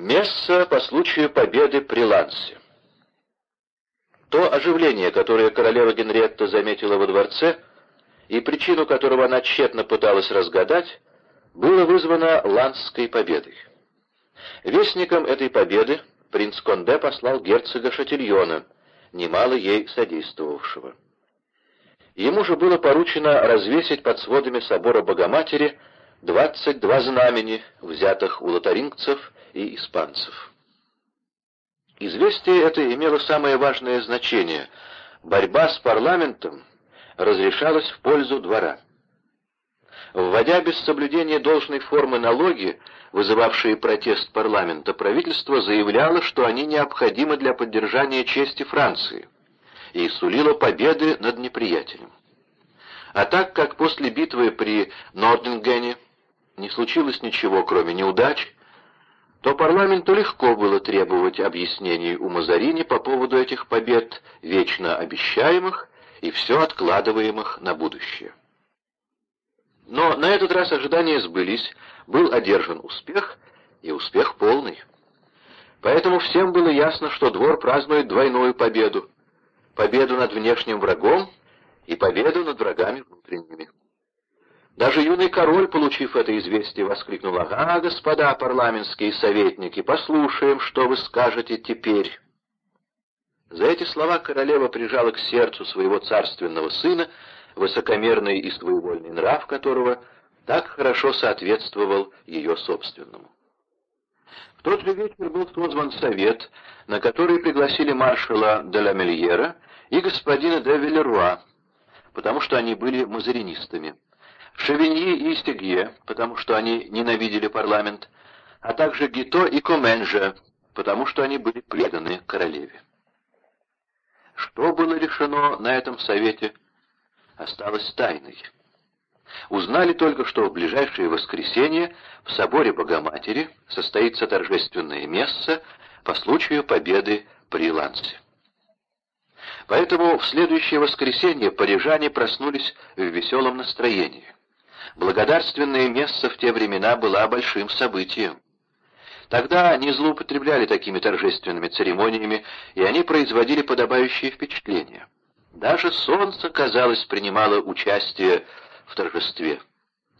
Месса по случаю победы при Лансе. То оживление, которое королева Генриетта заметила во дворце, и причину которого она тщетно пыталась разгадать, было вызвано Лансской победой. Вестником этой победы принц Конде послал герцога Шатильона, немало ей содействовавшего. Ему же было поручено развесить под сводами собора Богоматери 22 знамени, взятых у лотарингцев и испанцев. Известие это имело самое важное значение. Борьба с парламентом разрешалась в пользу двора. Вводя без соблюдения должной формы налоги, вызывавшие протест парламента, правительство заявляло, что они необходимы для поддержания чести Франции и сулило победы над неприятелем. А так как после битвы при Нордингене не случилось ничего, кроме неудач, то парламенту легко было требовать объяснений у Мазарини по поводу этих побед, вечно обещаемых и все откладываемых на будущее. Но на этот раз ожидания сбылись, был одержан успех, и успех полный. Поэтому всем было ясно, что двор празднует двойную победу. Победу над внешним врагом и победу над врагами внутренними. Даже юный король, получив это известие, воскликнул, «Ага, господа парламентские советники, послушаем, что вы скажете теперь». За эти слова королева прижала к сердцу своего царственного сына, высокомерный и своевольный нрав которого так хорошо соответствовал ее собственному. В тот же вечер был созван совет, на который пригласили маршала де ла Мельера и господина де Велеруа, потому что они были мазаринистами, Шевиньи и Стегье, потому что они ненавидели парламент, а также Гито и Коменжа, потому что они были преданы королеве. Что было решено на этом совете, осталось тайной. Узнали только, что в ближайшее воскресенье в соборе Богоматери состоится торжественное место по случаю победы при Лансе. Поэтому в следующее воскресенье парижане проснулись в веселом настроении. Благодарственное место в те времена была большим событием. Тогда не злоупотребляли такими торжественными церемониями, и они производили подобающее впечатление. Даже солнце, казалось, принимало участие в торжестве.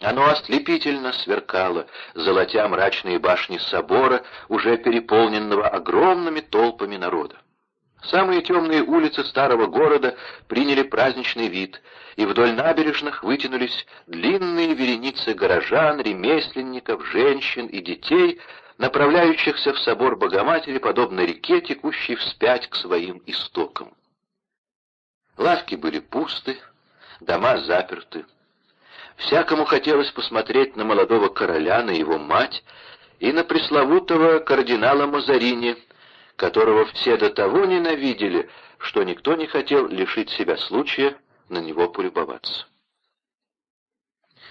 Оно ослепительно сверкало, золотя мрачные башни собора, уже переполненного огромными толпами народа. Самые темные улицы старого города приняли праздничный вид, и вдоль набережных вытянулись длинные вереницы горожан, ремесленников, женщин и детей, направляющихся в собор Богоматери, подобно реке, текущей вспять к своим истокам. Лавки были пусты, дома заперты. Всякому хотелось посмотреть на молодого короля, на его мать и на пресловутого кардинала Мазарини, которого все до того ненавидели, что никто не хотел лишить себя случая на него полюбоваться.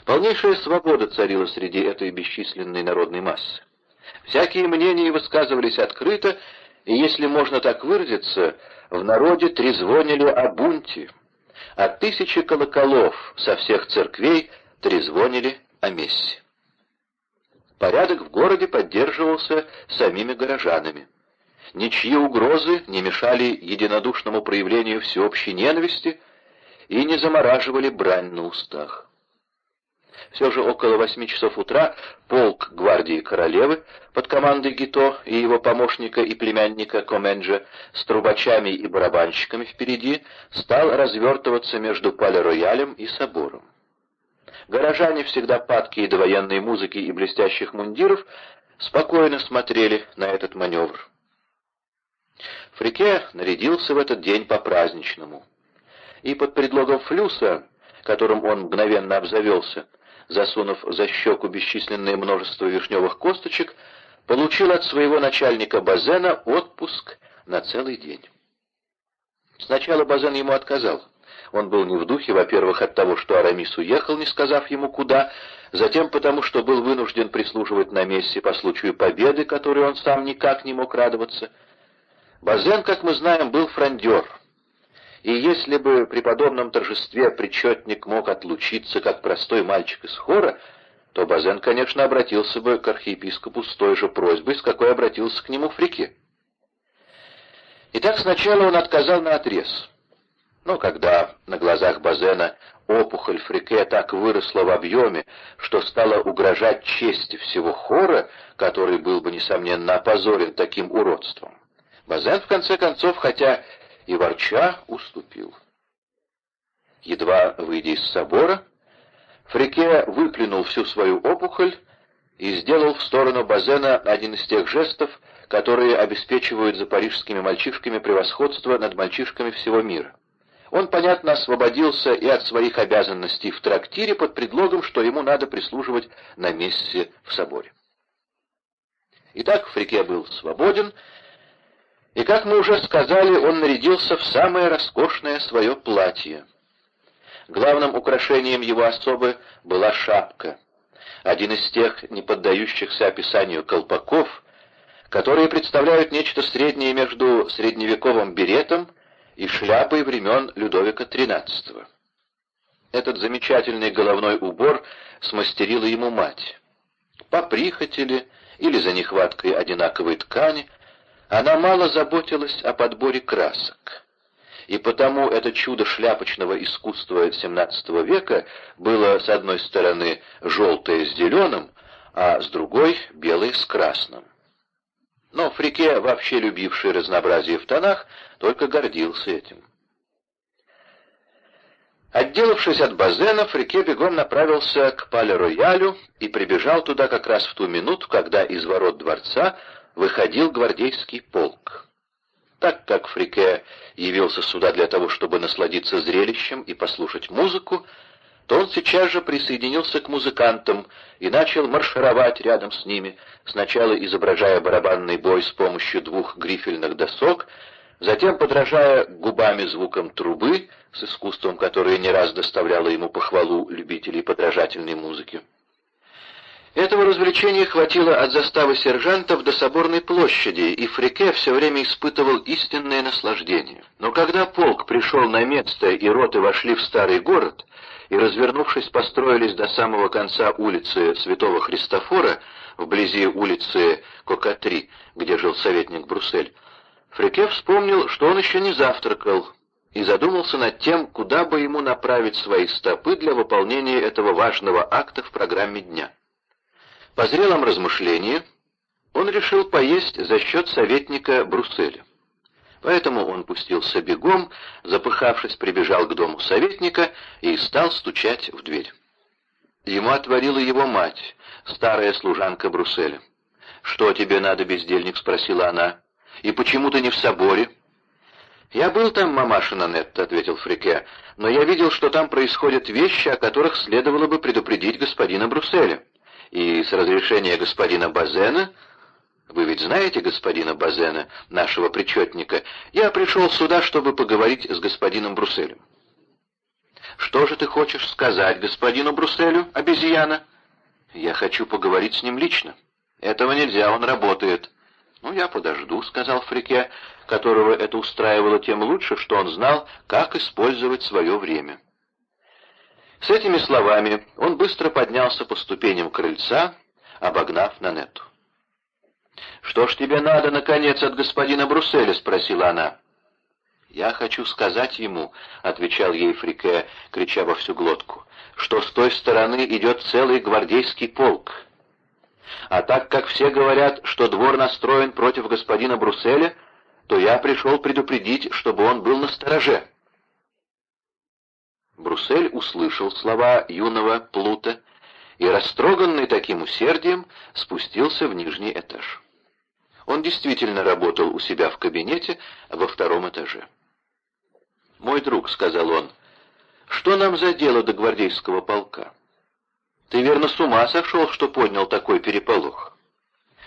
Полнейшая свобода царила среди этой бесчисленной народной массы. Всякие мнения высказывались открыто, и, если можно так выразиться, в народе трезвонили о бунте, а тысячи колоколов со всех церквей трезвонили о мессе. Порядок в городе поддерживался самими горожанами. Ничьи угрозы не мешали единодушному проявлению всеобщей ненависти и не замораживали брань на устах. Все же около восьми часов утра полк гвардии королевы под командой Гито и его помощника и племянника Коменджа с трубачами и барабанщиками впереди стал развертываться между Пале-Роялем и собором. Горожане, всегда падкие до военной музыки и блестящих мундиров, спокойно смотрели на этот маневр. Фрике нарядился в этот день по-праздничному. И под предлогом флюса, которым он мгновенно обзавелся, засунув за щеку бесчисленное множество вишневых косточек, получил от своего начальника Базена отпуск на целый день. Сначала Базен ему отказал. Он был не в духе, во-первых, от того, что Арамис уехал, не сказав ему куда, затем потому, что был вынужден прислуживать на месте по случаю победы, которой он сам никак не мог радоваться. Базен, как мы знаем, был фрондер — и если бы при подобном торжестве причетник мог отлучиться, как простой мальчик из хора, то Базен, конечно, обратился бы к архиепископу с той же просьбой, с какой обратился к нему Фрике. Итак, сначала он отказал на отрез. Но когда на глазах Базена опухоль Фрике так выросла в объеме, что стала угрожать чести всего хора, который был бы, несомненно, опозорен таким уродством, Базен, в конце концов, хотя и ворча, уступил. Едва выйдя из собора, Фрике выплюнул всю свою опухоль и сделал в сторону Базена один из тех жестов, которые обеспечивают за парижскими мальчишками превосходство над мальчишками всего мира. Он, понятно, освободился и от своих обязанностей в трактире под предлогом, что ему надо прислуживать на месте в соборе. Итак, Фрике был свободен, и, как мы уже сказали, он нарядился в самое роскошное свое платье. Главным украшением его особы была шапка, один из тех не поддающихся описанию колпаков, которые представляют нечто среднее между средневековым беретом и шляпой времен Людовика XIII. Этот замечательный головной убор смастерила ему мать. По прихоти ли, или за нехваткой одинаковой ткани, она мало заботилась о подборе красок и потому это чудо шляпочного искусства XVII века было с одной стороны желтое с зеленым, а с другой — белое с красным. Но Фрике, вообще любивший разнообразие в тонах, только гордился этим. Отделавшись от Базена, Фрике бегом направился к Пале-Роялю и прибежал туда как раз в ту минуту, когда из ворот дворца выходил гвардейский полк. Так как Фрике явился сюда для того, чтобы насладиться зрелищем и послушать музыку, то он сейчас же присоединился к музыкантам и начал маршировать рядом с ними, сначала изображая барабанный бой с помощью двух грифельных досок, затем подражая губами звуком трубы, с искусством, которое не раз доставляло ему похвалу любителей подражательной музыки. Этого развлечения хватило от заставы сержантов до соборной площади, и Фрике все время испытывал истинное наслаждение. Но когда полк пришел на место и роты вошли в старый город, и, развернувшись, построились до самого конца улицы Святого Христофора, вблизи улицы Кокатри, где жил советник Бруссель, Фрике вспомнил, что он еще не завтракал, и задумался над тем, куда бы ему направить свои стопы для выполнения этого важного акта в программе дня. По зрелом размышлении он решил поесть за счет советника Брусселя. Поэтому он пустился бегом, запыхавшись, прибежал к дому советника и стал стучать в дверь. Ему отворила его мать, старая служанка Брусселя. «Что тебе надо, бездельник?» — спросила она. «И почему ты не в соборе?» «Я был там, мамаша Нанетта», — ответил Фрике, «но я видел, что там происходят вещи, о которых следовало бы предупредить господина Брусселя» и с разрешения господина Базена, вы ведь знаете господина Базена, нашего причетника, я пришел сюда, чтобы поговорить с господином Брусселем. Что же ты хочешь сказать господину Брусселю, обезьяна? Я хочу поговорить с ним лично. Этого нельзя, он работает. Ну, я подожду, сказал Фрике, которого это устраивало тем лучше, что он знал, как использовать свое время. С этими словами он быстро поднялся по ступеням крыльца, обогнав Нанетту. «Что ж тебе надо, наконец, от господина Брусселя?» — спросила она. «Я хочу сказать ему», — отвечал ей Фрике, крича во всю глотку, «что с той стороны идет целый гвардейский полк. А так как все говорят, что двор настроен против господина Брусселя, то я пришел предупредить, чтобы он был на стороже». Бруссель услышал слова юного Плута и, растроганный таким усердием, спустился в нижний этаж. Он действительно работал у себя в кабинете во втором этаже. «Мой друг», — сказал он, — «что нам за дело до гвардейского полка? Ты верно с ума сошел, что поднял такой переполох?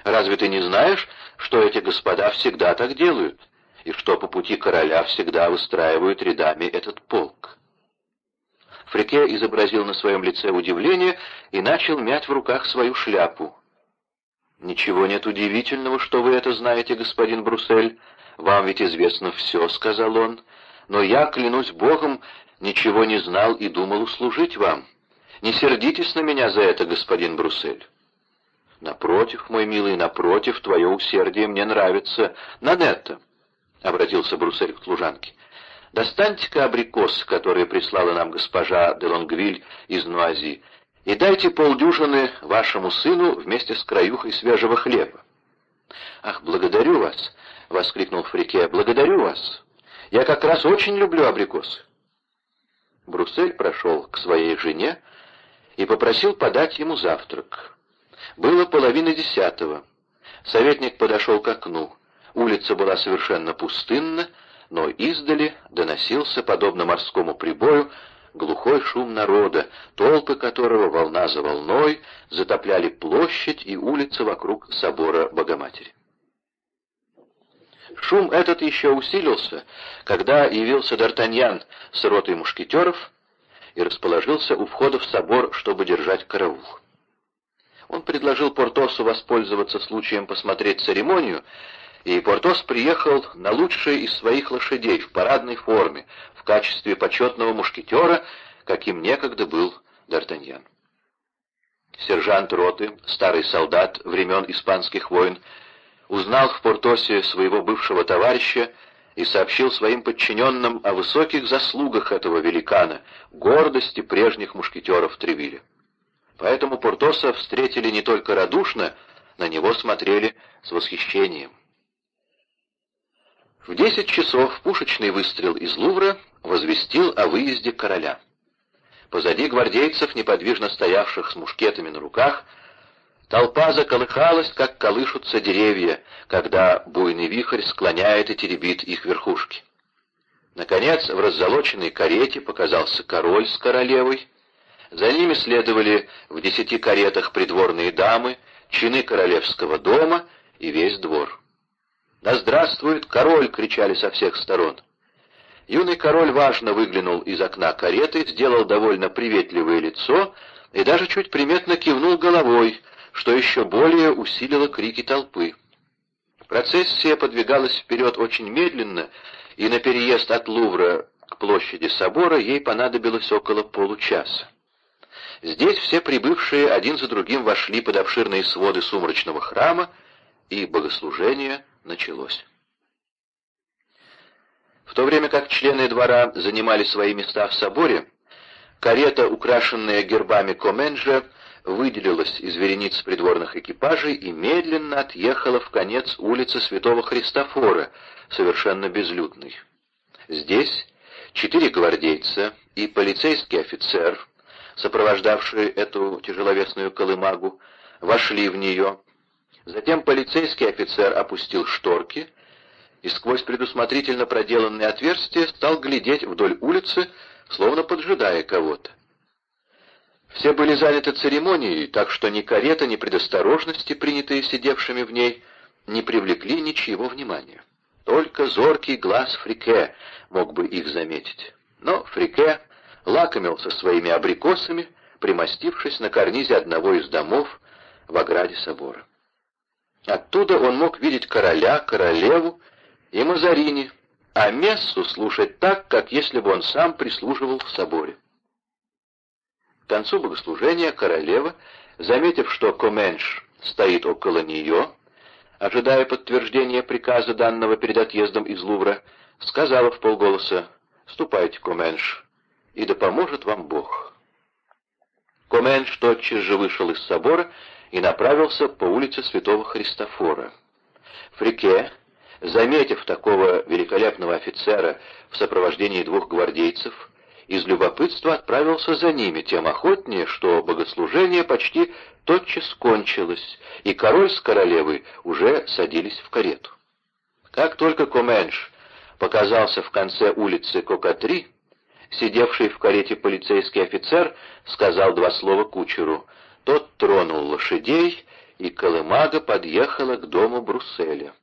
Разве ты не знаешь, что эти господа всегда так делают, и что по пути короля всегда выстраивают рядами этот полк?» Фрике изобразил на своем лице удивление и начал мять в руках свою шляпу. «Ничего нет удивительного, что вы это знаете, господин Бруссель. Вам ведь известно все», — сказал он. «Но я, клянусь Богом, ничего не знал и думал услужить вам. Не сердитесь на меня за это, господин Бруссель. Напротив, мой милый, напротив, твое усердие мне нравится. Нанетта, — обратился Бруссель к служанке, — достаньте-ка абрикос, который прислала нам госпожа де Лонгвиль из Нуази, и дайте полдюжины вашему сыну вместе с краюхой свежего хлеба. «Ах, благодарю вас!» — воскликнул Фрике. «Благодарю вас! Я как раз очень люблю абрикосы!» Бруссель прошел к своей жене и попросил подать ему завтрак. Было половина десятого. Советник подошел к окну. Улица была совершенно пустынна, но издали доносился, подобно морскому прибою, глухой шум народа, толпы которого волна за волной затопляли площадь и улицы вокруг собора Богоматери. Шум этот еще усилился, когда явился Д'Артаньян с ротой мушкетеров и расположился у входа в собор, чтобы держать караул. Он предложил Портосу воспользоваться случаем посмотреть церемонию, и Портос приехал на лучшей из своих лошадей в парадной форме, в качестве почетного мушкетера, каким некогда был Д'Артаньян. Сержант роты, старый солдат времен испанских войн, узнал в Портосе своего бывшего товарища и сообщил своим подчиненным о высоких заслугах этого великана, гордости прежних мушкетеров Тревиля. Поэтому Портоса встретили не только радушно, на него смотрели с восхищением. В десять часов пушечный выстрел из Лувра возвестил о выезде короля. Позади гвардейцев, неподвижно стоявших с мушкетами на руках, Толпа заколыхалась, как колышутся деревья, когда буйный вихрь склоняет и теребит их верхушки. Наконец, в раззолоченной карете показался король с королевой. За ними следовали в десяти каретах придворные дамы, чины королевского дома и весь двор. «Да здравствует король!» — кричали со всех сторон. Юный король важно выглянул из окна кареты, сделал довольно приветливое лицо и даже чуть приметно кивнул головой, что еще более усилило крики толпы. Процессия подвигалась вперед очень медленно, и на переезд от Лувра к площади собора ей понадобилось около получаса. Здесь все прибывшие один за другим вошли под обширные своды сумрачного храма, и богослужение началось. В то время как члены двора занимали свои места в соборе, карета, украшенная гербами Коменджа, выделилась из верениц придворных экипажей и медленно отъехала в конец улицы Святого Христофора, совершенно безлюдной. Здесь четыре гвардейца и полицейский офицер, сопровождавшие эту тяжеловесную колымагу, вошли в нее. Затем полицейский офицер опустил шторки и сквозь предусмотрительно проделанные отверстия стал глядеть вдоль улицы, словно поджидая кого-то. Все были заняты церемонией, так что ни карета, ни предосторожности, принятые сидевшими в ней, не привлекли ничьего внимания. Только зоркий глаз Фрике мог бы их заметить. Но Фрике лакомился своими абрикосами, примостившись на карнизе одного из домов в ограде собора. Оттуда он мог видеть короля, королеву и Мазарини, а мессу слушать так, как если бы он сам прислуживал в соборе. К концу богослужения королева, заметив, что Коменш стоит около нее, ожидая подтверждения приказа, данного перед отъездом из Лувра, сказала в полголоса «Ступайте, Коменш, и да поможет вам Бог». Коменш тотчас же вышел из собора и направился по улице Святого Христофора. Фрике, заметив такого великолепного офицера в сопровождении двух гвардейцев, из любопытства отправился за ними, тем охотнее, что богослужение почти тотчас кончилось, и король с королевой уже садились в карету. Как только Коменш показался в конце улицы Кокатри, сидевший в карете полицейский офицер сказал два слова кучеру. Тот тронул лошадей, и колымага подъехала к дому Брусселя.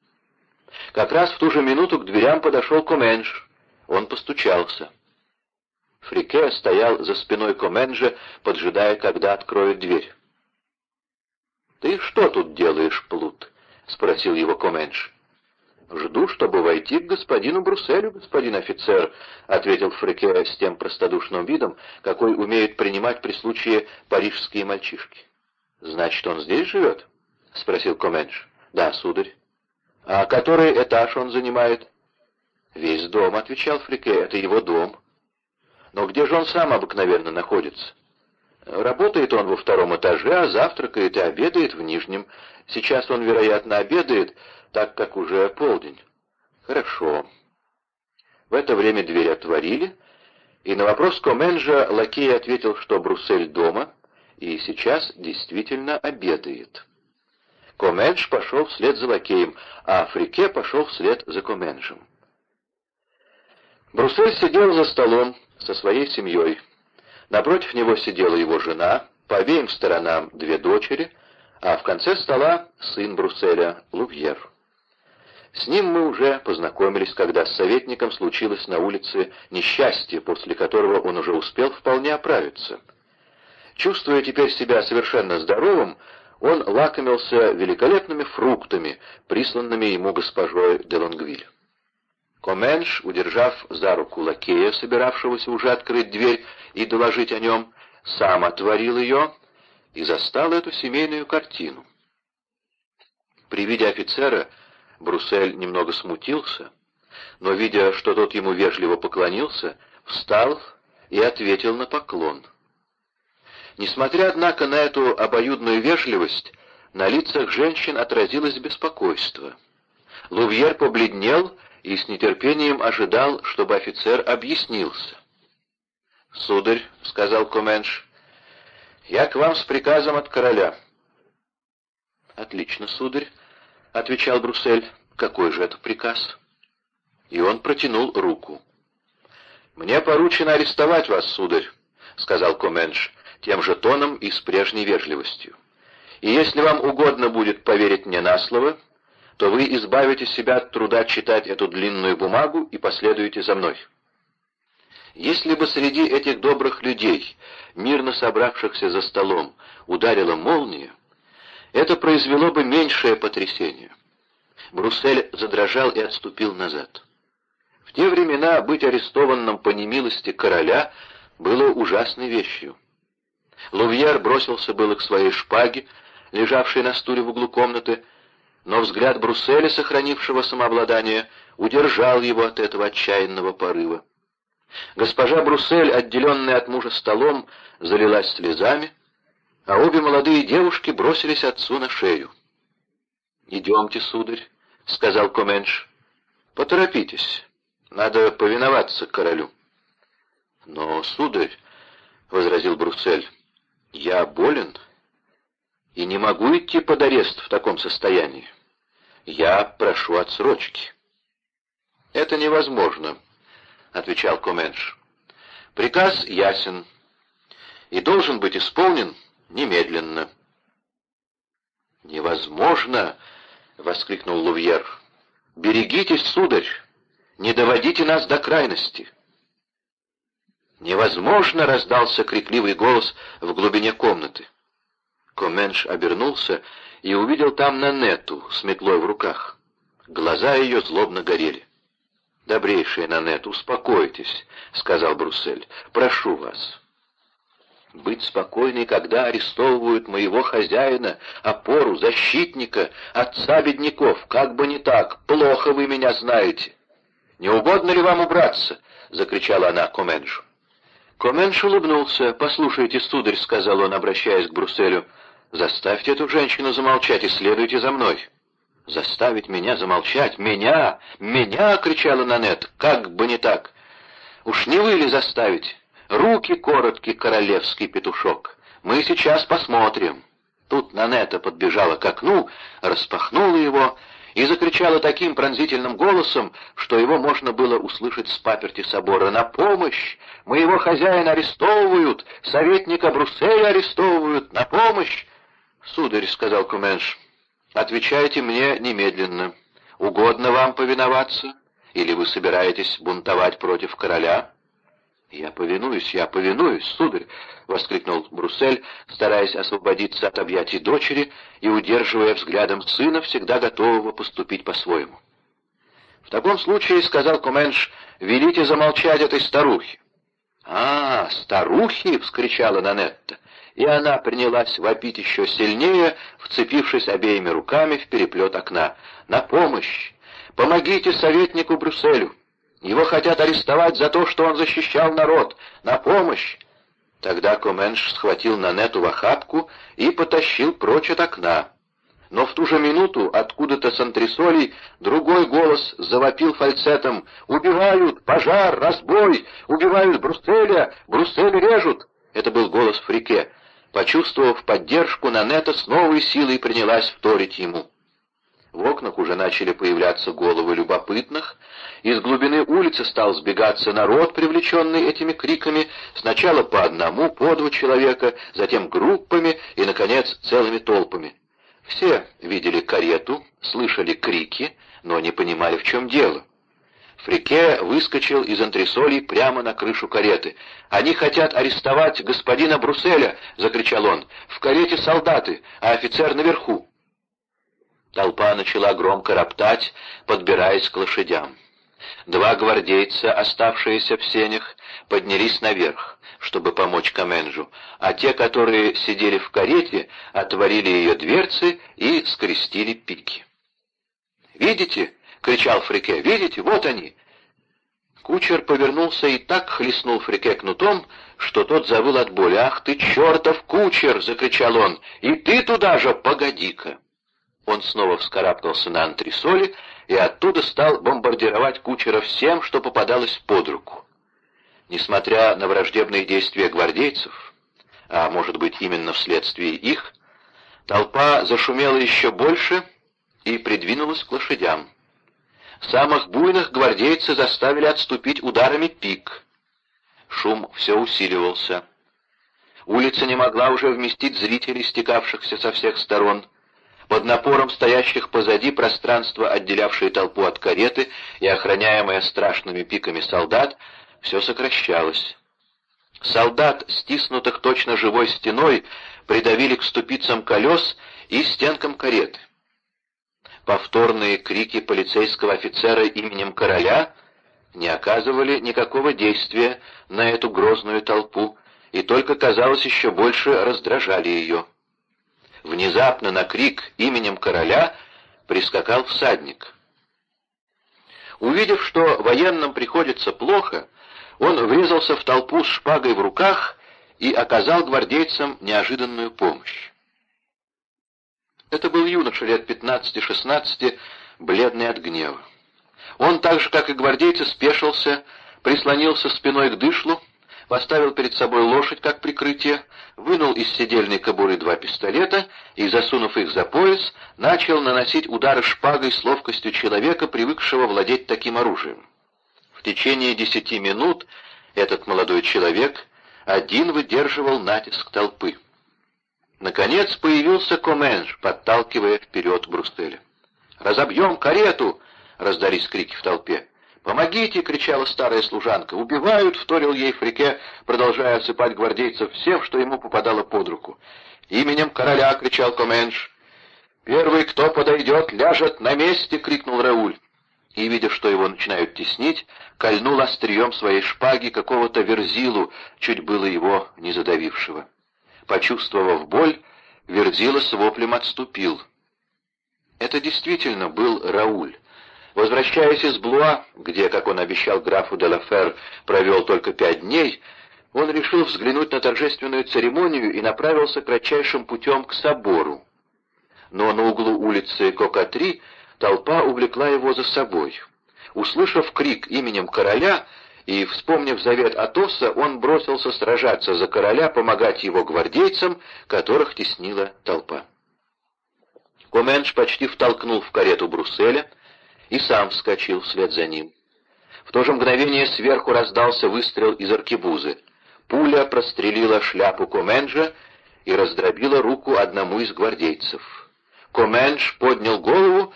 Как раз в ту же минуту к дверям подошел Коменш. Он постучался. Фрике стоял за спиной Коменджа, поджидая, когда откроет дверь. «Ты что тут делаешь, Плут?» — спросил его Комендж. «Жду, чтобы войти к господину Брусселю, господин офицер», — ответил Фреке с тем простодушным видом, какой умеют принимать при случае парижские мальчишки. «Значит, он здесь живет?» — спросил Коменш. «Да, сударь». «А который этаж он занимает?» «Весь дом», — отвечал Фрике, — «это его дом». «Но где же он сам обыкновенно находится?» «Работает он во втором этаже, а завтракает и обедает в нижнем. Сейчас он, вероятно, обедает, так как уже полдень». «Хорошо». В это время дверь отворили, и на вопрос Коменжа лакей ответил, что Бруссель дома и сейчас действительно обедает. Коменж пошел вслед за лакеем, а Фрике пошел вслед за Коменжем. Бруссель сидел за столом со своей семьей. Напротив него сидела его жена, по обеим сторонам две дочери, а в конце стола сын Брусселя, Лувьер. С ним мы уже познакомились, когда с советником случилось на улице несчастье, после которого он уже успел вполне оправиться. Чувствуя теперь себя совершенно здоровым, он лакомился великолепными фруктами, присланными ему госпожой де Лонгвиль. Коменш, удержав за руку лакея, собиравшегося уже открыть дверь и доложить о нем, сам отворил ее и застал эту семейную картину. При виде офицера Бруссель немного смутился, но, видя, что тот ему вежливо поклонился, встал и ответил на поклон. Несмотря, однако, на эту обоюдную вежливость, на лицах женщин отразилось беспокойство. Лувьер побледнел и с нетерпением ожидал, чтобы офицер объяснился. «Сударь», — сказал Коменш, — «я к вам с приказом от короля». «Отлично, сударь», — отвечал Бруссель, — «какой же это приказ?» И он протянул руку. «Мне поручено арестовать вас, сударь», — сказал Коменш, тем же тоном и с прежней вежливостью. «И если вам угодно будет поверить мне на слово, то вы избавите себя от труда читать эту длинную бумагу и последуете за мной. Если бы среди этих добрых людей, мирно собравшихся за столом, ударила молния, это произвело бы меньшее потрясение. Бруссель задрожал и отступил назад. В те времена быть арестованным по немилости короля было ужасной вещью. Лувьер бросился было к своей шпаге, лежавшей на стуле в углу комнаты, но взгляд Брусселя, сохранившего самообладание, удержал его от этого отчаянного порыва. Госпожа Бруссель, отделенная от мужа столом, залилась слезами, а обе молодые девушки бросились отцу на шею. «Идемте, сударь», — сказал Коменш. «Поторопитесь, надо повиноваться королю». «Но, сударь», — возразил Бруссель, — «я болен» и не могу идти под арест в таком состоянии. Я прошу отсрочки». «Это невозможно», — отвечал Коменш. «Приказ ясен и должен быть исполнен немедленно». «Невозможно!» — воскликнул Лувьер. «Берегитесь, сударь! Не доводите нас до крайности!» «Невозможно!» — раздался крикливый голос в глубине комнаты. Коменш обернулся и увидел там Нанету с метлой в руках. Глаза ее злобно горели. «Добрейшая Нанет, успокойтесь», — сказал Бруссель. «Прошу вас». «Быть спокойной, когда арестовывают моего хозяина, опору, защитника, отца бедняков, как бы не так, плохо вы меня знаете». «Не угодно ли вам убраться?» — закричала она Коменшу. Коменш улыбнулся. «Послушайте, сударь», — сказал он, обращаясь к Брусселю, — Заставьте эту женщину замолчать и следуйте за мной». «Заставить меня замолчать? Меня? Меня!» — кричала Нанет. «Как бы не так! Уж не вы ли заставить? Руки короткий королевский петушок. Мы сейчас посмотрим». Тут Нанета подбежала к окну, распахнула его и закричала таким пронзительным голосом, что его можно было услышать с паперти собора. «На помощь! Моего хозяина арестовывают! Советника Брусселя арестовывают! На помощь! «Сударь», — сказал Куменш, — «отвечайте мне немедленно. Угодно вам повиноваться? Или вы собираетесь бунтовать против короля?» «Я повинуюсь, я повинуюсь, сударь!» — воскликнул Бруссель, стараясь освободиться от объятий дочери и удерживая взглядом сына, всегда готового поступить по-своему. «В таком случае, — сказал Коменш, — велите замолчать этой старухе». «А, старухи!» — вскричала Нанетта, и она принялась вопить еще сильнее, вцепившись обеими руками в переплет окна. «На помощь! Помогите советнику Брюсселю! Его хотят арестовать за то, что он защищал народ! На помощь!» Тогда Коменш схватил Нанетту в охапку и потащил прочь от окна. Но в ту же минуту откуда-то с антресолей другой голос завопил фальцетом «Убивают! Пожар! Разбой! Убивают Брусселя! Бруссель режут!» Это был голос Фрике. Почувствовав поддержку, Нанетта с новой силой принялась вторить ему. В окнах уже начали появляться головы любопытных, из глубины улицы стал сбегаться народ, привлеченный этими криками, сначала по одному, по два человека, затем группами и, наконец, целыми толпами. Все видели карету, слышали крики, но не понимали, в чем дело. Фрике выскочил из антресолей прямо на крышу кареты. «Они хотят арестовать господина Брусселя!» — закричал он. «В карете солдаты, а офицер наверху!» Толпа начала громко роптать, подбираясь к лошадям. Два гвардейца, оставшиеся в сенях, поднялись наверх, чтобы помочь Каменжу, а те, которые сидели в карете, отворили ее дверцы и скрестили пики. «Видите?» — кричал Фрике. «Видите? Вот они!» Кучер повернулся и так хлестнул Фрике кнутом, что тот завыл от боли. «Ах ты, чертов кучер!» — закричал он. «И ты туда же, погоди-ка!» Он снова вскарабкался на антресоли и оттуда стал бомбардировать кучера всем, что попадалось под руку. Несмотря на враждебные действия гвардейцев, а может быть именно вследствие их, толпа зашумела еще больше и придвинулась к лошадям. Самых буйных гвардейцы заставили отступить ударами пик. Шум все усиливался. Улица не могла уже вместить зрителей, стекавшихся со всех сторон — под напором стоящих позади пространство, отделявшее толпу от кареты и охраняемое страшными пиками солдат, все сокращалось. Солдат, стиснутых точно живой стеной, придавили к ступицам колес и стенкам кареты. Повторные крики полицейского офицера именем короля не оказывали никакого действия на эту грозную толпу и только, казалось, еще больше раздражали ее. Внезапно на крик именем короля прискакал всадник. Увидев, что военным приходится плохо, он врезался в толпу с шпагой в руках и оказал гвардейцам неожиданную помощь. Это был юноша лет 15-16, бледный от гнева. Он так же, как и гвардейцы, спешился, прислонился спиной к дышлу поставил перед собой лошадь как прикрытие, вынул из седельной кобуры два пистолета и, засунув их за пояс, начал наносить удары шпагой с ловкостью человека, привыкшего владеть таким оружием. В течение десяти минут этот молодой человек один выдерживал натиск толпы. Наконец появился Коменж, подталкивая вперед Брустеля. «Разобьем карету!» — раздались крики в толпе. «Помогите!» — кричала старая служанка. «Убивают!» — вторил ей Фрике, продолжая осыпать гвардейцев всем, что ему попадало под руку. «Именем короля!» — кричал Коменш. «Первый, кто подойдет, ляжет на месте!» — крикнул Рауль. И, видя, что его начинают теснить, кольнул острием своей шпаги какого-то верзилу, чуть было его не задавившего. Почувствовав боль, верзила с воплем отступил. Это действительно был Рауль. Возвращаясь из Блуа, где, как он обещал графу де Лафер, провел только пять дней, он решил взглянуть на торжественную церемонию и направился кратчайшим путем к собору. Но на углу улицы Кокатри толпа увлекла его за собой. Услышав крик именем короля и вспомнив завет Атоса, он бросился сражаться за короля, помогать его гвардейцам, которых теснила толпа. Коменш почти втолкнул в карету Брусселя, и сам вскочил вслед за ним. В то же мгновение сверху раздался выстрел из аркебузы. Пуля прострелила шляпу Коменджа и раздробила руку одному из гвардейцев. Комендж поднял голову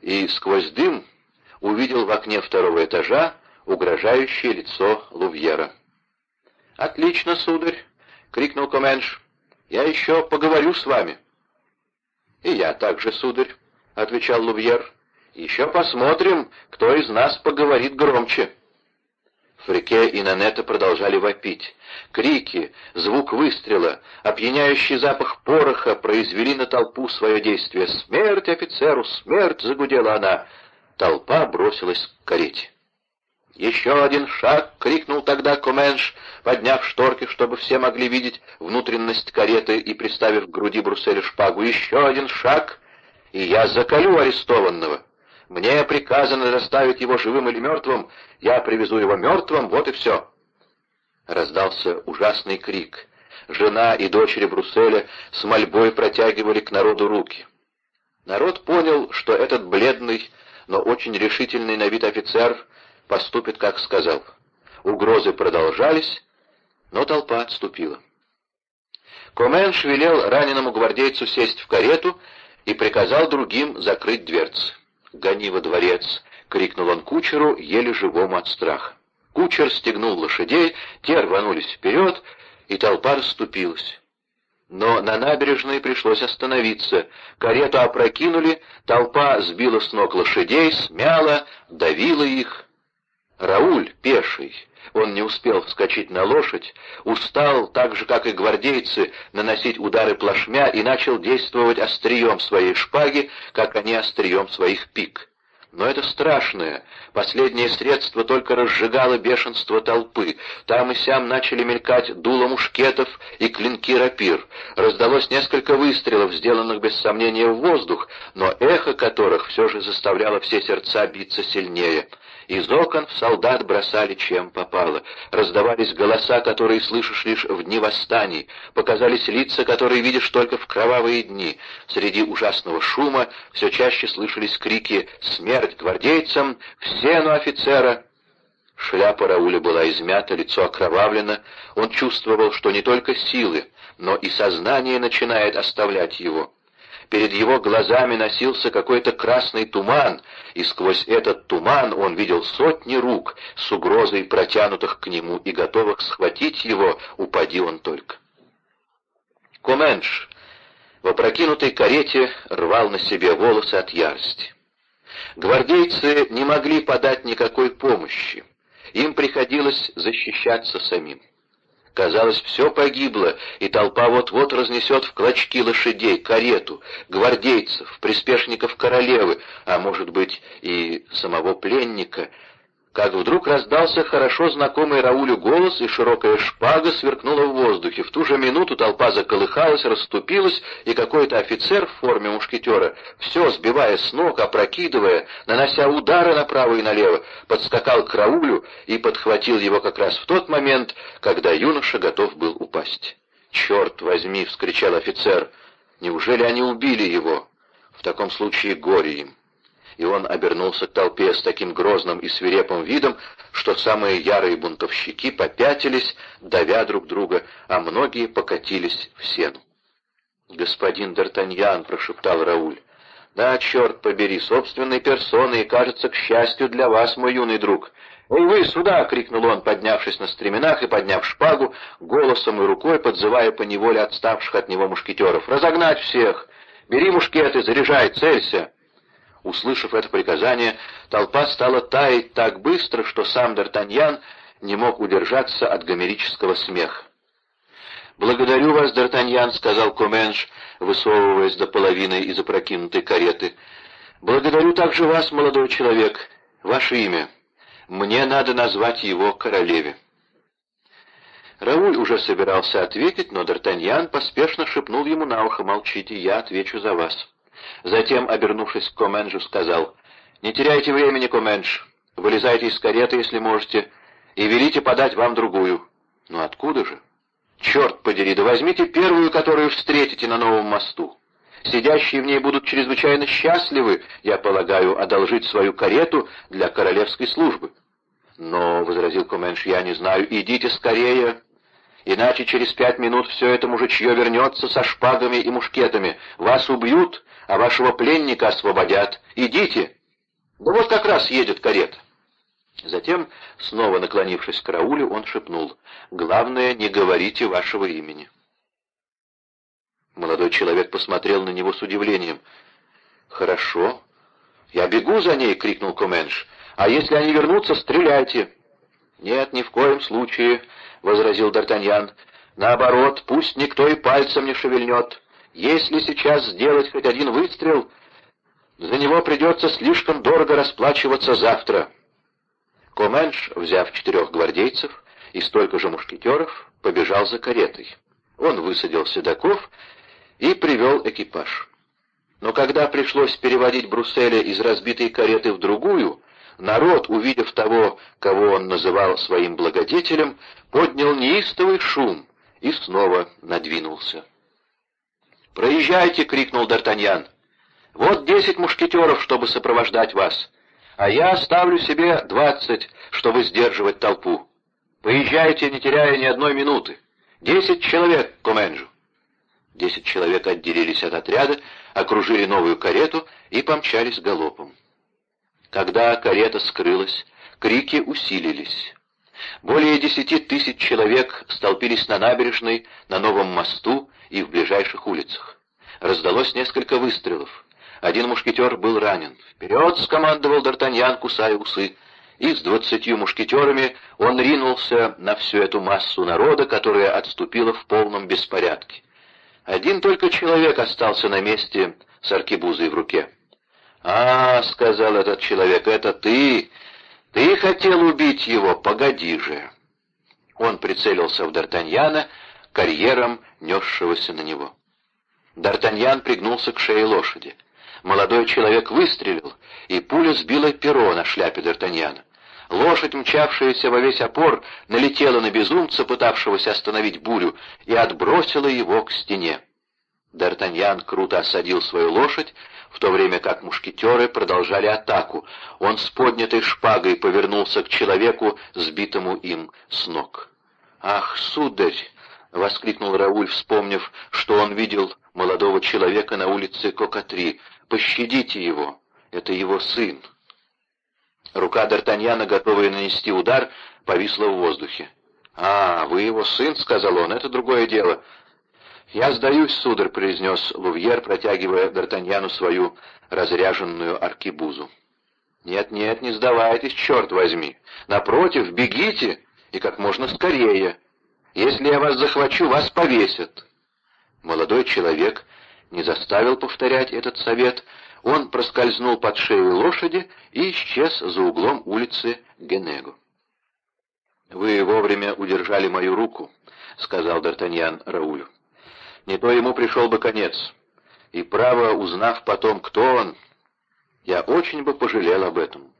и сквозь дым увидел в окне второго этажа угрожающее лицо Лувьера. «Отлично, сударь!» — крикнул Комендж. «Я еще поговорю с вами». «И я также, сударь», — отвечал Лувьер Еще посмотрим, кто из нас поговорит громче». Фрике и Нанета продолжали вопить. Крики, звук выстрела, опьяняющий запах пороха произвели на толпу свое действие. «Смерть офицеру! Смерть!» — загудела она. Толпа бросилась к карете. «Еще один шаг!» — крикнул тогда Коменш, подняв шторки, чтобы все могли видеть внутренность кареты и приставив к груди Брусселя шпагу. «Еще один шаг, и я заколю арестованного!» Мне приказано доставить его живым или мертвым, я привезу его мертвым, вот и все. Раздался ужасный крик. Жена и дочери Брусселя с мольбой протягивали к народу руки. Народ понял, что этот бледный, но очень решительный на вид офицер поступит, как сказал. Угрозы продолжались, но толпа отступила. Коменш велел раненому гвардейцу сесть в карету и приказал другим закрыть дверцы гони во дворец!» — крикнул он кучеру, еле живому от страха. Кучер стегнул лошадей, те рванулись вперед, и толпа расступилась. Но на набережной пришлось остановиться. Карету опрокинули, толпа сбила с ног лошадей, смяла, давила их. Рауль, пеший, он не успел вскочить на лошадь, устал, так же, как и гвардейцы, наносить удары плашмя и начал действовать острием своей шпаги, как они острием своих пик. Но это страшное. Последнее средство только разжигало бешенство толпы. Там и сям начали мелькать дуло мушкетов и клинки рапир. Раздалось несколько выстрелов, сделанных без сомнения в воздух, но эхо которых все же заставляло все сердца биться сильнее. Из окон в солдат бросали чем попало. Раздавались голоса, которые слышишь лишь в дни восстаний. Показались лица, которые видишь только в кровавые дни. Среди ужасного шума все чаще слышались крики «Смерть гвардейцам! В сену офицера!» Шляпа Рауля была измята, лицо окровавлено. Он чувствовал, что не только силы, но и сознание начинает оставлять его. Перед его глазами носился какой-то красный туман, и сквозь этот туман он видел сотни рук с угрозой протянутых к нему и готовых схватить его, упади он только. Коменш в опрокинутой карете рвал на себе волосы от ярости. Гвардейцы не могли подать никакой помощи, им приходилось защищаться самим. Казалось, все погибло, и толпа вот-вот разнесет в клочки лошадей, карету, гвардейцев, приспешников королевы, а может быть и самого пленника, как вдруг раздался хорошо знакомый Раулю голос, и широкая шпага сверкнула в воздухе. В ту же минуту толпа заколыхалась, расступилась, и какой-то офицер в форме мушкетера, все сбивая с ног, опрокидывая, нанося удары направо и налево, подскакал к Раулю и подхватил его как раз в тот момент, когда юноша готов был упасть. «Черт возьми!» — вскричал офицер. «Неужели они убили его? В таком случае горе им!» И он обернулся к толпе с таким грозным и свирепым видом, что самые ярые бунтовщики попятились, давя друг друга, а многие покатились в сену. «Господин Д'Артаньян», — прошептал Рауль, — «да, черт побери, собственной персоной, и, кажется, к счастью для вас, мой юный друг». «Эй, вы сюда!» — крикнул он, поднявшись на стременах и подняв шпагу, голосом и рукой подзывая по неволе отставших от него мушкетеров. «Разогнать всех! Бери мушкеты, заряжай, целься!» Услышав это приказание, толпа стала таять так быстро, что сам Д'Артаньян не мог удержаться от гомерического смеха. «Благодарю вас, Д'Артаньян», — сказал Коменш, высовываясь до половины из опрокинутой кареты. «Благодарю также вас, молодой человек. Ваше имя. Мне надо назвать его королеве». Рауль уже собирался ответить, но Д'Артаньян поспешно шепнул ему на ухо «Молчите, я отвечу за вас». Затем, обернувшись к Коменджу, сказал, «Не теряйте времени, Комендж, вылезайте из кареты, если можете, и велите подать вам другую». «Ну откуда же?» «Черт подери, да возьмите первую, которую встретите на новом мосту. Сидящие в ней будут чрезвычайно счастливы, я полагаю, одолжить свою карету для королевской службы». «Но», — возразил Комендж, — «я не знаю, идите скорее, иначе через пять минут все это мужичье вернется со шпагами и мушкетами. Вас убьют, а вашего пленника освободят. Идите!» «Да вот как раз едет карета». Затем, снова наклонившись к Раулю, он шепнул, «Главное, не говорите вашего имени». Молодой человек посмотрел на него с удивлением. «Хорошо, «Я бегу за ней!» — крикнул Коменш. «А если они вернутся, стреляйте!» «Нет, ни в коем случае!» — возразил Д'Артаньян. «Наоборот, пусть никто и пальцем не шевельнет. Если сейчас сделать хоть один выстрел, за него придется слишком дорого расплачиваться завтра». Коменш, взяв четырех гвардейцев и столько же мушкетеров, побежал за каретой. Он высадил седаков и привел экипаж. Но когда пришлось переводить Брусселя из разбитой кареты в другую, народ, увидев того, кого он называл своим благодетелем, поднял неистовый шум и снова надвинулся. «Проезжайте!» — крикнул Д'Артаньян. «Вот десять мушкетеров, чтобы сопровождать вас, а я оставлю себе двадцать, чтобы сдерживать толпу. Поезжайте, не теряя ни одной минуты. Десять человек, Коменджу!» Десять человек отделились от отряда, окружили новую карету и помчались галопом. Когда карета скрылась, крики усилились. Более десяти тысяч человек столпились на набережной, на новом мосту и в ближайших улицах. Раздалось несколько выстрелов. Один мушкетер был ранен. «Вперед!» — скомандовал Д'Артаньян, кусая усы. И с двадцатью мушкетерами он ринулся на всю эту массу народа, которая отступила в полном беспорядке. Один только человек остался на месте с аркебузой в руке. «А, — сказал этот человек, — это ты! Ты хотел убить его, погоди же!» Он прицелился в Д'Артаньяна, карьером несшегося на него. Д'Артаньян пригнулся к шее лошади. Молодой человек выстрелил, и пуля сбила перо на шляпе Д'Артаньяна. Лошадь, мчавшаяся во весь опор, налетела на безумца, пытавшегося остановить бурю, и отбросила его к стене. Д'Артаньян круто осадил свою лошадь, в то время как мушкетеры продолжали атаку. Он с поднятой шпагой повернулся к человеку, сбитому им с ног. «Ах, сударь!» — воскликнул Рауль, вспомнив, что он видел молодого человека на улице Кокатри. «Пощадите его! Это его сын!» Рука Д'Артаньяна, готовая нанести удар, повисла в воздухе. «А, вы его сын», — сказал он, — «это другое дело». «Я сдаюсь, сударь», — произнес Лувьер, протягивая Д'Артаньяну свою разряженную аркибузу. «Нет-нет, не сдавайтесь, черт возьми. Напротив, бегите, и как можно скорее. Если я вас захвачу, вас повесят». Молодой человек не заставил повторять этот совет, он проскользнул под шею лошади и исчез за углом улицы Генего. «Вы вовремя удержали мою руку», — сказал Д'Артаньян Раулю. «Не то ему пришел бы конец. И, право, узнав потом, кто он, я очень бы пожалел об этом».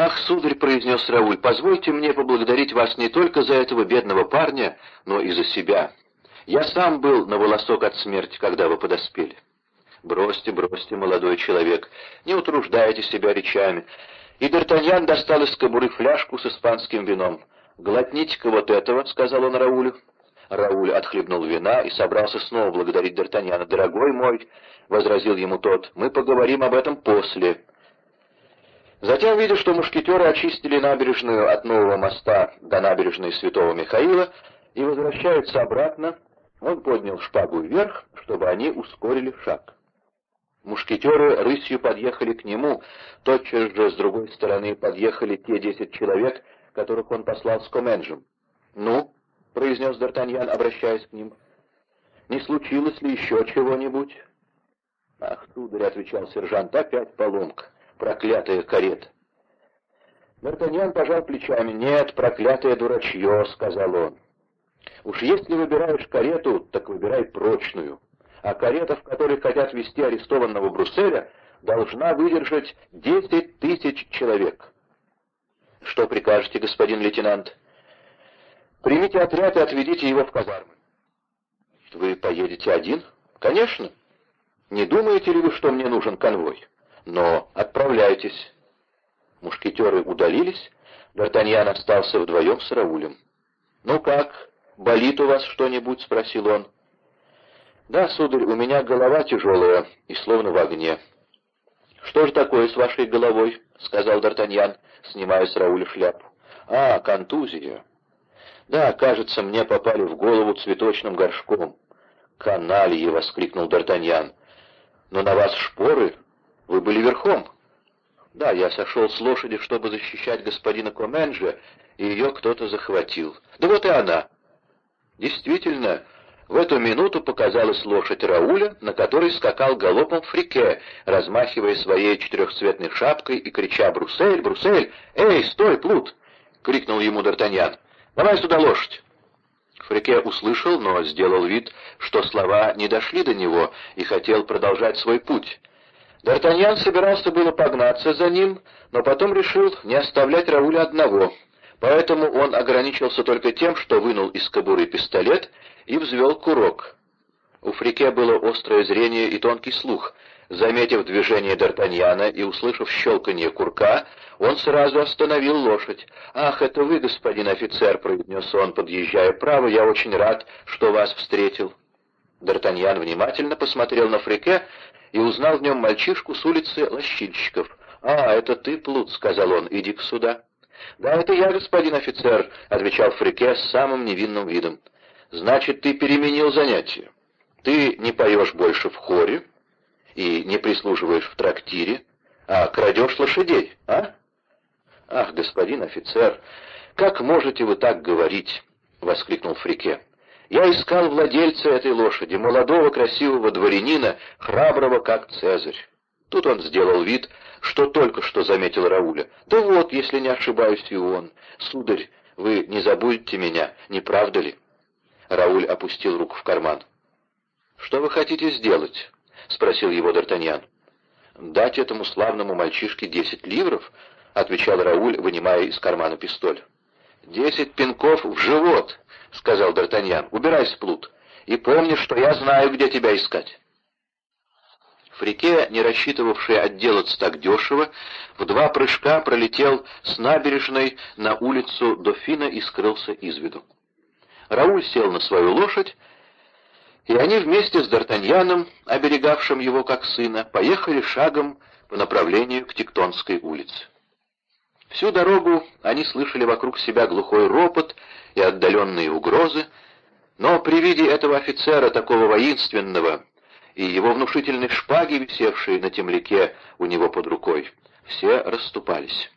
«Ах, сударь», — произнес Рауль, — «позвольте мне поблагодарить вас не только за этого бедного парня, но и за себя. Я сам был на волосок от смерти, когда вы подоспели». «Бросьте, бросьте, молодой человек, не утруждайте себя речами». И Д'Артаньян достал из кобуры фляжку с испанским вином. «Глотните-ка вот этого», — сказал он Раулю. Рауль отхлебнул вина и собрался снова благодарить Д'Артаньяна. «Дорогой мой», — возразил ему тот, — «мы поговорим об этом после». Затем, видя, что мушкетеры очистили набережную от нового моста до набережной Святого Михаила и возвращаются обратно, он поднял шпагу вверх, чтобы они ускорили шаг. Мушкетеры рысью подъехали к нему, тотчас же с другой стороны подъехали те десять человек, которых он послал с Коменджем. «Ну?» — произнес Д'Артаньян, обращаясь к ним. «Не случилось ли еще чего-нибудь?» «Ах, сударь», — отвечал сержант, — «опять поломка, проклятая карета». Д'Артаньян пожал плечами. «Нет, проклятое дурачье», — сказал он. «Уж если выбираешь карету, так выбирай прочную а карета, в которой хотят везти арестованного Брусселя, должна выдержать десять тысяч человек. Что прикажете, господин лейтенант? Примите отряд и отведите его в казармы. Вы поедете один? Конечно. Не думаете ли вы, что мне нужен конвой? Но отправляйтесь. Мушкетеры удалились, Д'Артаньян остался вдвоем с Раулем. «Ну как, болит у вас что-нибудь?» — спросил он. «Да, сударь, у меня голова тяжелая и словно в огне». «Что же такое с вашей головой?» — сказал Д'Артаньян, снимая с Рауля шляпу. «А, контузия». «Да, кажется, мне попали в голову цветочным горшком». «Каналье!» — воскликнул Д'Артаньян. «Но на вас шпоры? Вы были верхом?» Да, я сошел с лошади, чтобы защищать господина Коменджа, и ее кто-то захватил. Да вот и она. Действительно, в эту минуту показалась лошадь Рауля, на которой скакал галопом Фрике, размахивая своей четырехцветной шапкой и крича «Бруссель! Бруссель! Эй, стой, плут!» — крикнул ему Д'Артаньян. «Давай сюда лошадь!» Фрике услышал, но сделал вид, что слова не дошли до него, и хотел продолжать свой путь. Д'Артаньян собирался было погнаться за ним, но потом решил не оставлять Рауля одного, поэтому он ограничился только тем, что вынул из кобуры пистолет и взвел курок. У Фрике было острое зрение и тонкий слух. Заметив движение Д'Артаньяна и услышав щелканье курка, он сразу остановил лошадь. «Ах, это вы, господин офицер!» — произнес он, подъезжая право. «Я очень рад, что вас встретил». Д'Артаньян внимательно посмотрел на Фрике и узнал в нем мальчишку с улицы Лощильщиков. «А, это ты, Плут», — сказал он, — «иди-ка сюда». «Да, это я, господин офицер», — отвечал Фрике с самым невинным видом. «Значит, ты переменил занятие. Ты не поешь больше в хоре и не прислуживаешь в трактире, а крадешь лошадей, а?» «Ах, господин офицер, как можете вы так говорить?» — воскликнул Фрике. «Я искал владельца этой лошади, молодого красивого дворянина, храброго, как Цезарь». Тут он сделал вид, что только что заметил Рауля. «Да вот, если не ошибаюсь, и он. Сударь, вы не забудете меня, не правда ли?» Рауль опустил руку в карман. «Что вы хотите сделать?» — спросил его Д'Артаньян. «Дать этому славному мальчишке десять ливров?» — отвечал Рауль, вынимая из кармана пистоль. «Десять пинков в живот!» — сказал Д'Артаньян. «Убирайся, плут, и помни, что я знаю, где тебя искать». Фрике, не рассчитывавший отделаться так дешево, в два прыжка пролетел с набережной на улицу Дофина и скрылся из виду. Рауль сел на свою лошадь, и они вместе с Д'Артаньяном, оберегавшим его как сына, поехали шагом по направлению к Тектонской улице. Всю дорогу они слышали вокруг себя глухой ропот и отдаленные угрозы, но при виде этого офицера, такого воинственного, и его внушительной шпаги, висевшей на темляке у него под рукой, все расступались.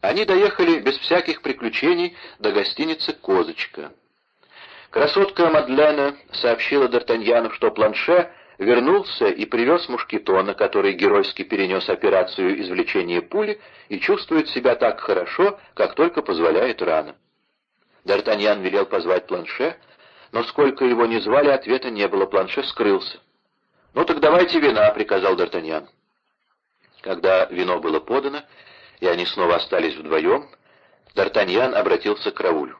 Они доехали без всяких приключений до гостиницы «Козочка». Красотка Мадлена сообщила Д'Артаньяну, что Планше вернулся и привез мушкетона, который геройски перенес операцию извлечения пули и чувствует себя так хорошо, как только позволяет рана. Д'Артаньян велел позвать Планше, но сколько его ни звали, ответа не было, Планше скрылся. «Ну так давайте вина», — приказал Д'Артаньян. Когда вино было подано, и они снова остались вдвоем, Д'Артаньян обратился к Раулю.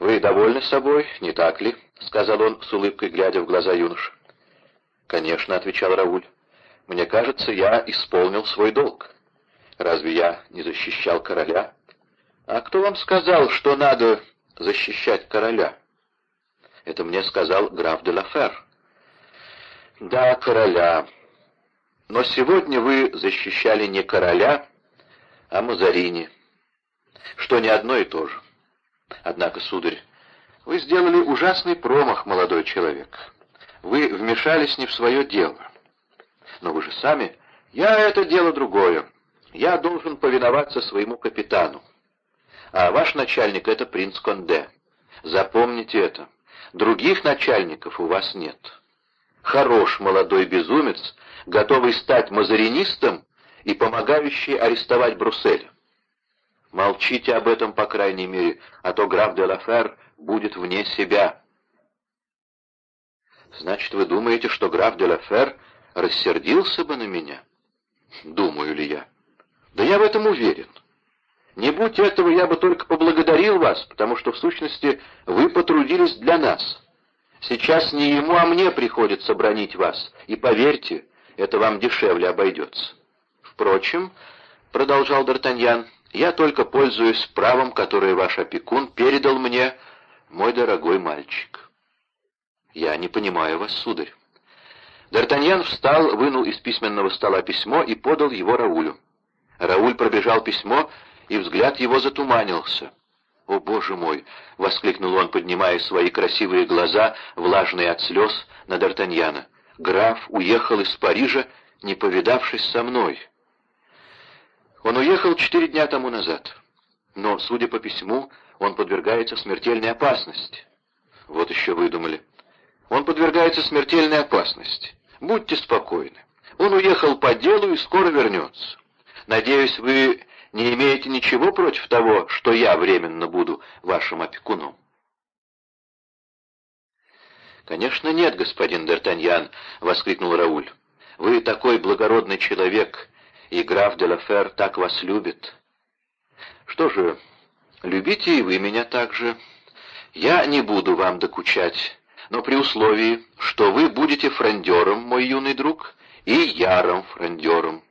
«Вы довольны собой, не так ли?» — сказал он с улыбкой, глядя в глаза юноши. «Конечно», — отвечал Рауль. «Мне кажется, я исполнил свой долг. Разве я не защищал короля?» «А кто вам сказал, что надо защищать короля?» «Это мне сказал граф де Лафер». «Да, короля. Но сегодня вы защищали не короля, а Мазарини, что не одно и то же. Однако, сударь, вы сделали ужасный промах, молодой человек». Вы вмешались не в свое дело. Но вы же сами... Я — это дело другое. Я должен повиноваться своему капитану. А ваш начальник — это принц Конде. Запомните это. Других начальников у вас нет. Хорош молодой безумец, готовый стать мазаринистом и помогающий арестовать Бруссель. Молчите об этом, по крайней мере, а то граф де Лафер будет вне себя. Значит, вы думаете, что граф де Лафер рассердился бы на меня? Думаю ли я? Да я в этом уверен. Не будь этого, я бы только поблагодарил вас, потому что, в сущности, вы потрудились для нас. Сейчас не ему, а мне приходится бронить вас, и поверьте, это вам дешевле обойдется. Впрочем, — продолжал Д'Артаньян, — я только пользуюсь правом, которое ваш опекун передал мне, мой дорогой мальчик. «Я не понимаю вас, сударь». Д'Артаньян встал, вынул из письменного стола письмо и подал его Раулю. Рауль пробежал письмо, и взгляд его затуманился. «О, Боже мой!» — воскликнул он, поднимая свои красивые глаза, влажные от слез, на Д'Артаньяна. «Граф уехал из Парижа, не повидавшись со мной. Он уехал четыре дня тому назад. Но, судя по письму, он подвергается смертельной опасности. Вот еще выдумали. Он подвергается смертельной опасности. Будьте спокойны. Он уехал по делу и скоро вернется. Надеюсь, вы не имеете ничего против того, что я временно буду вашим опекуном. «Конечно нет, господин Д'Артаньян», — воскликнул Рауль. «Вы такой благородный человек, и граф де Лафер так вас любит». «Что же, любите и вы меня так же. Я не буду вам докучать, но при условии, что вы будете фрондером, мой юный друг, и ярым фрондером».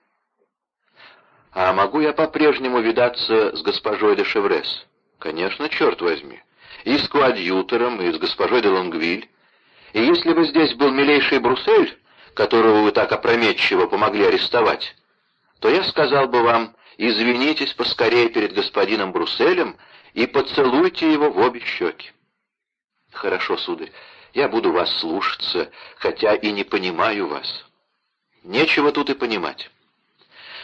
«А могу я по-прежнему видаться с госпожой де Шеврес?» «Конечно, черт возьми. И с коадьютором, и с госпожой де Лонгвиль. И если бы здесь был милейший Бруссель, которого вы так опрометчиво помогли арестовать, то я сказал бы вам, извинитесь поскорее перед господином Брусселем и поцелуйте его в обе щеки. Хорошо, сударь, я буду вас слушаться, хотя и не понимаю вас. Нечего тут и понимать.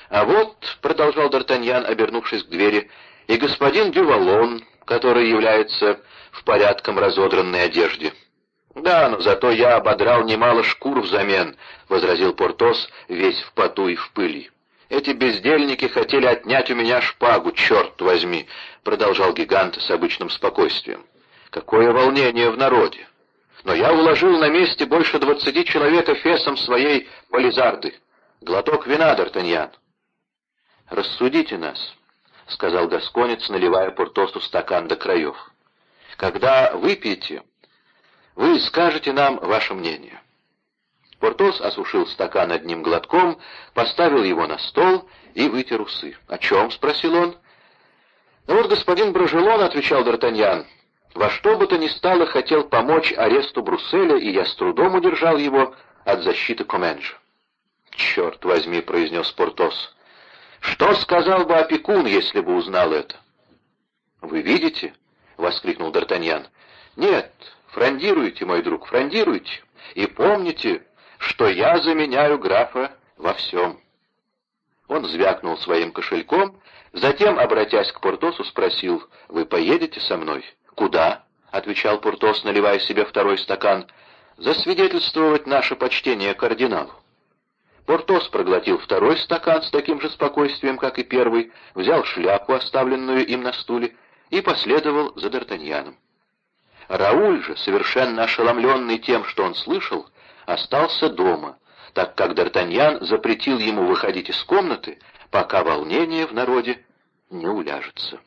А вот, — продолжал Д'Артаньян, обернувшись к двери, — и господин Дювалон, который является в порядком разодранной одежде. «Да, но зато я ободрал немало шкур взамен», — возразил Портос, весь в поту и в пыли. «Эти бездельники хотели отнять у меня шпагу, черт возьми», — продолжал гигант с обычным спокойствием. «Какое волнение в народе! Но я уложил на месте больше двадцати человек эфесом своей полизарды. Глоток вина, Д'Артаньян». «Рассудите нас», — сказал Гасконец, наливая Портосу стакан до краев. «Когда выпьете...» Вы скажете нам ваше мнение». Портос осушил стакан одним глотком, поставил его на стол и вытер усы. «О чем?» — спросил он. «Ну вот господин Брожелон», — отвечал Д'Артаньян, — «во что бы то ни стало хотел помочь аресту Брусселя, и я с трудом удержал его от защиты Коменджа». «Черт возьми», — произнес Портос, — «что сказал бы опекун, если бы узнал это?» «Вы видите?» — воскликнул Д'Артаньян. «Нет, Фрондируйте, мой друг, фрондируйте, и помните, что я заменяю графа во всем». Он звякнул своим кошельком, затем, обратясь к Портосу, спросил, «Вы поедете со мной?» «Куда?» — отвечал Портос, наливая себе второй стакан. «Засвидетельствовать наше почтение кардиналу». Портос проглотил второй стакан с таким же спокойствием, как и первый, взял шляпу, оставленную им на стуле, и последовал за Д'Артаньяном. Рауль же, совершенно ошеломленный тем, что он слышал, остался дома, так как Д'Артаньян запретил ему выходить из комнаты, пока волнение в народе не уляжется.